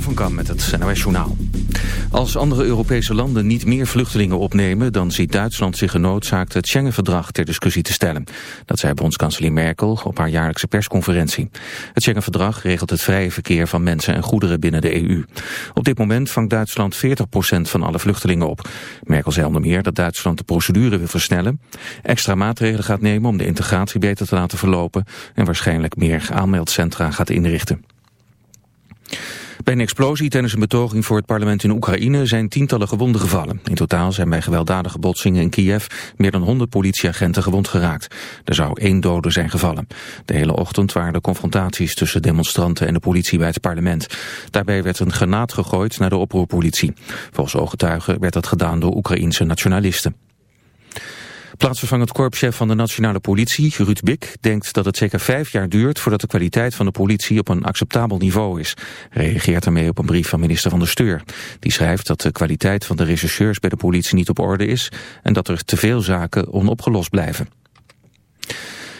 Van Kam met het NOS Journaal. Als andere Europese landen niet meer vluchtelingen opnemen... dan ziet Duitsland zich genoodzaakt het Schengen-verdrag ter discussie te stellen. Dat zei bondskanselier Merkel op haar jaarlijkse persconferentie. Het Schengen-verdrag regelt het vrije verkeer van mensen en goederen binnen de EU. Op dit moment vangt Duitsland 40% van alle vluchtelingen op. Merkel zei onder meer dat Duitsland de procedure wil versnellen... extra maatregelen gaat nemen om de integratie beter te laten verlopen... en waarschijnlijk meer aanmeldcentra gaat inrichten. Bij een explosie tijdens een betoging voor het parlement in Oekraïne zijn tientallen gewonden gevallen. In totaal zijn bij gewelddadige botsingen in Kiev meer dan 100 politieagenten gewond geraakt. Er zou één dode zijn gevallen. De hele ochtend waren er confrontaties tussen demonstranten en de politie bij het parlement. Daarbij werd een granaat gegooid naar de oproerpolitie. Volgens ooggetuigen werd dat gedaan door Oekraïense nationalisten. Plaatsvervangend korpschef van de nationale politie, Ruud Bik, denkt dat het zeker vijf jaar duurt voordat de kwaliteit van de politie op een acceptabel niveau is. Reageert ermee op een brief van minister van der Steur. Die schrijft dat de kwaliteit van de rechercheurs bij de politie niet op orde is en dat er te veel zaken onopgelost blijven.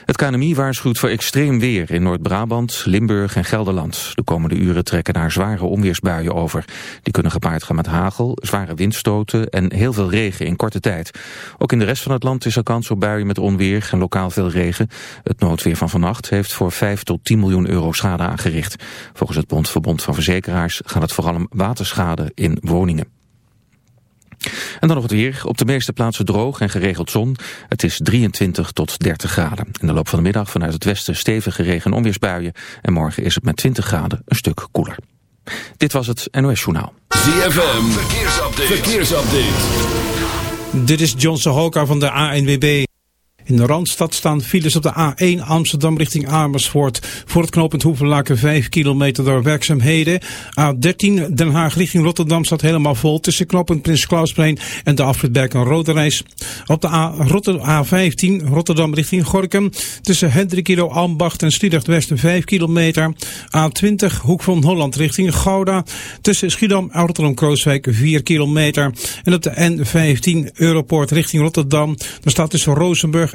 Het KNMI waarschuwt voor extreem weer in Noord-Brabant, Limburg en Gelderland. De komende uren trekken daar zware onweersbuien over. Die kunnen gepaard gaan met hagel, zware windstoten en heel veel regen in korte tijd. Ook in de rest van het land is er kans op buien met onweer en lokaal veel regen. Het noodweer van vannacht heeft voor 5 tot 10 miljoen euro schade aangericht. Volgens het Bondverbond van Verzekeraars gaat het vooral om waterschade in woningen. En dan nog het weer. Op de meeste plaatsen droog en geregeld zon. Het is 23 tot 30 graden. In de loop van de middag vanuit het westen stevige regen- en onweersbuien. En morgen is het met 20 graden een stuk koeler. Dit was het NOS Journaal. ZFM, verkeersupdate. verkeersupdate. Dit is John Sohoka van de ANWB. In de Randstad staan files op de A1 Amsterdam richting Amersfoort. Voor het knooppunt Hoevenlaken 5 kilometer door werkzaamheden. A13 Den Haag richting Rotterdam staat helemaal vol tussen knooppunt Prins Klausplein en de afritberg een rode reis. Op de A A15 Rotterdam richting Gorkum tussen Hendrikilo Ambacht en Sliedrecht West 5 kilometer. A20 Hoek van Holland richting Gouda tussen Schiedam en Rotterdam-Krooswijk 4 kilometer. En op de N15 Europoort richting Rotterdam. Daar staat tussen Rozenburg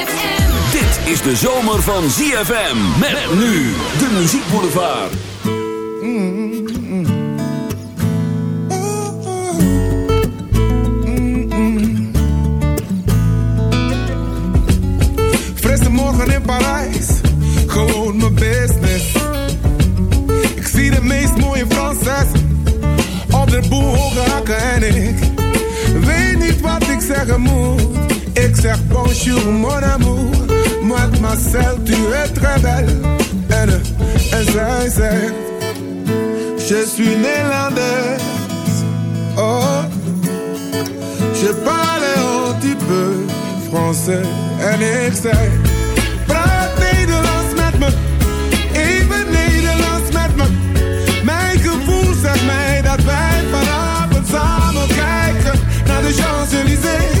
Is de zomer van ZFM. Met nu de muziekboulevard. Frisse morgen in Parijs, gewoon mijn business. Ik zie de meest mooie Franses op de boel hoge hakken en ik weet niet wat ik zeggen moet. Zeg bonjour mon amour, mademoiselle tu es très belle. En, je suis néerlandaise. Oh, je parle un petit peu français. En ik zei, praat Nederlands met me. Even Nederlands met me. Mijn gevoel zegt mij dat wij vanavond samen kijken naar de Champs-Élysées.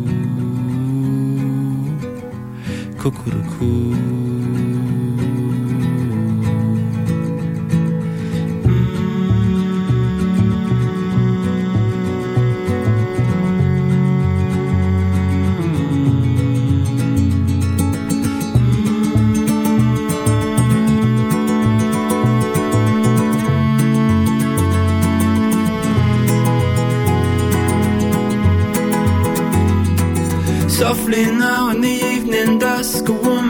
Cuckoo.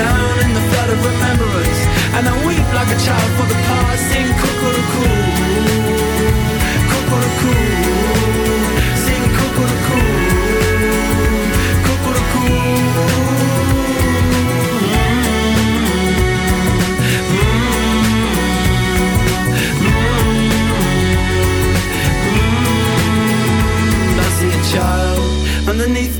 down in the flood of remembrance. And I weep like a child for the past. Sing cuckoo-coo, cuckoo-coo, sing a child underneath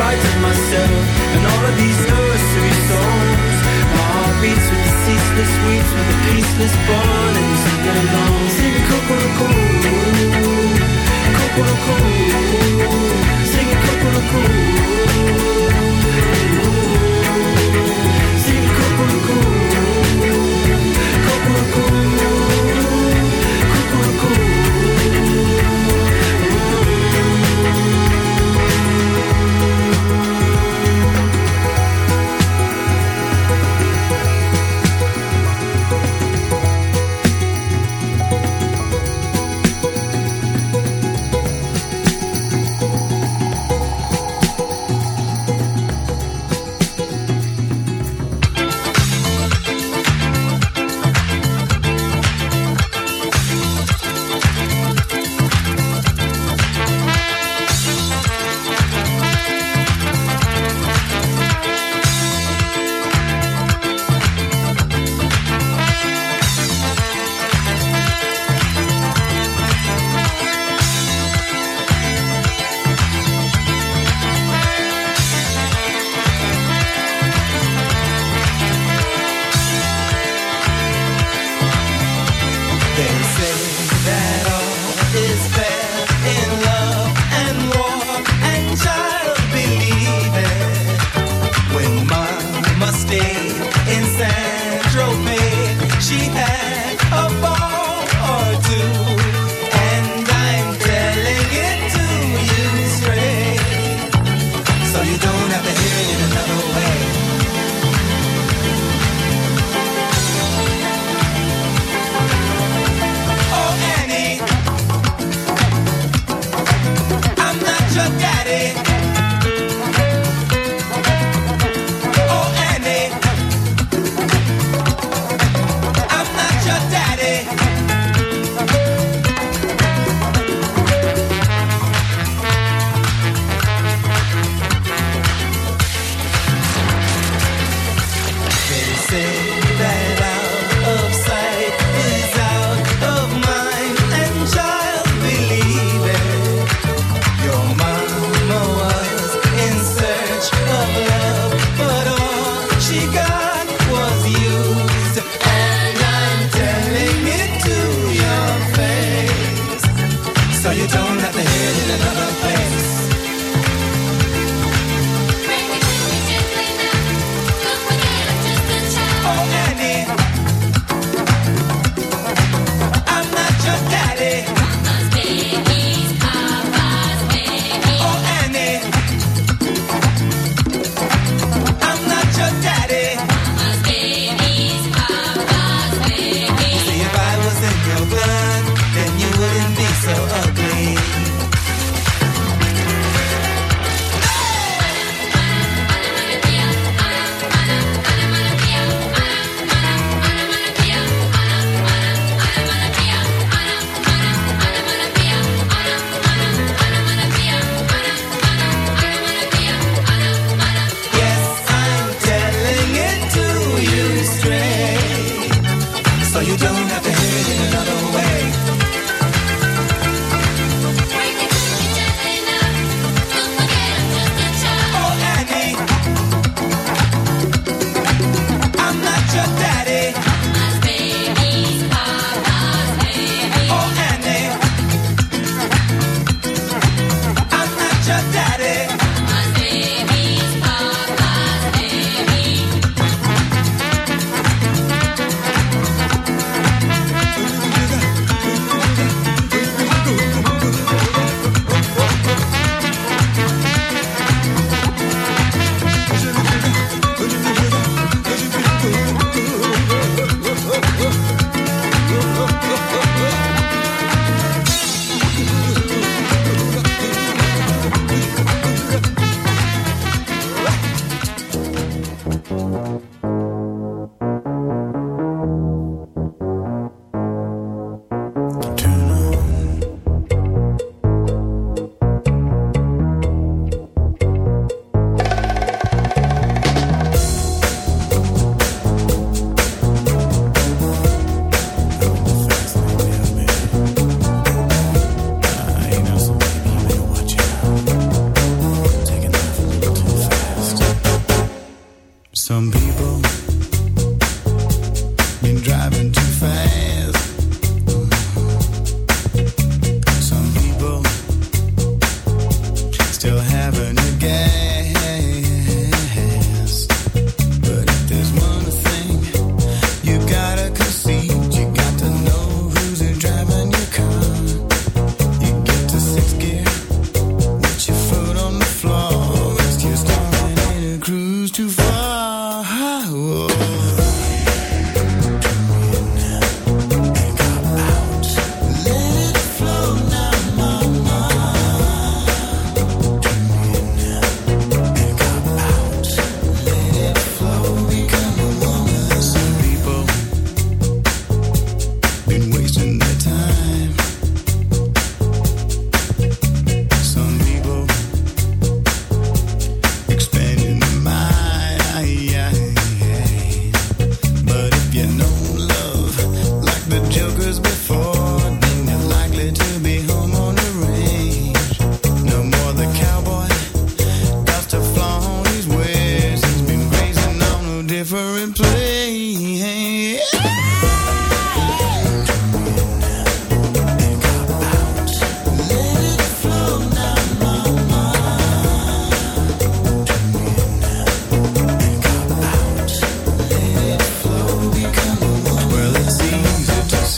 spite myself and all of these nursery songs. My heart beats with the ceaseless weeds, with the peaceless burning to belong. Sing cuckoo-coo, cuckoo-coo, sing cuckoo-coo. Sing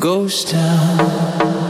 Ghost Town.